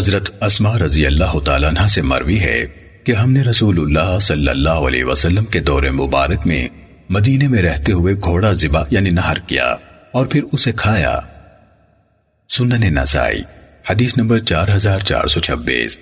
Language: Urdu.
حضرت اسما رضی اللہ تعالیٰ عنہ سے مروی ہے کہ ہم نے رسول اللہ صلی اللہ علیہ وسلم کے دور مبارک میں مدینے میں رہتے ہوئے گھوڑا زبا یعنی نہر کیا اور پھر اسے کھایا۔ سنن نسائی، حدیث نمبر چار ہزار چار سو چھبیس۔